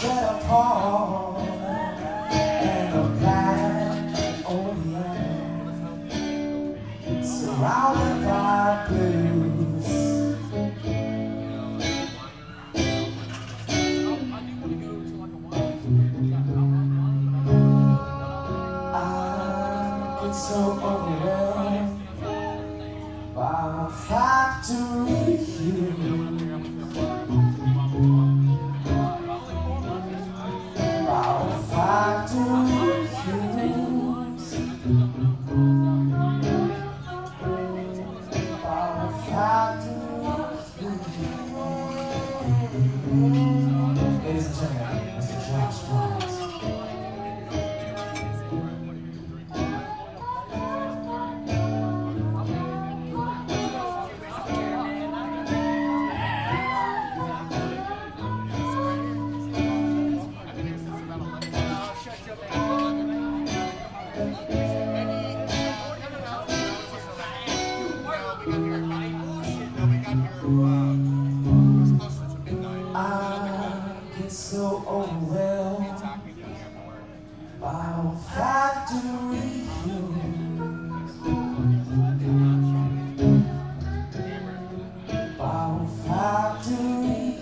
tread upon. And a black ocean surrounded by blues. I get so overwhelmed by factory fumes. so overwhelmed by our factory by our factory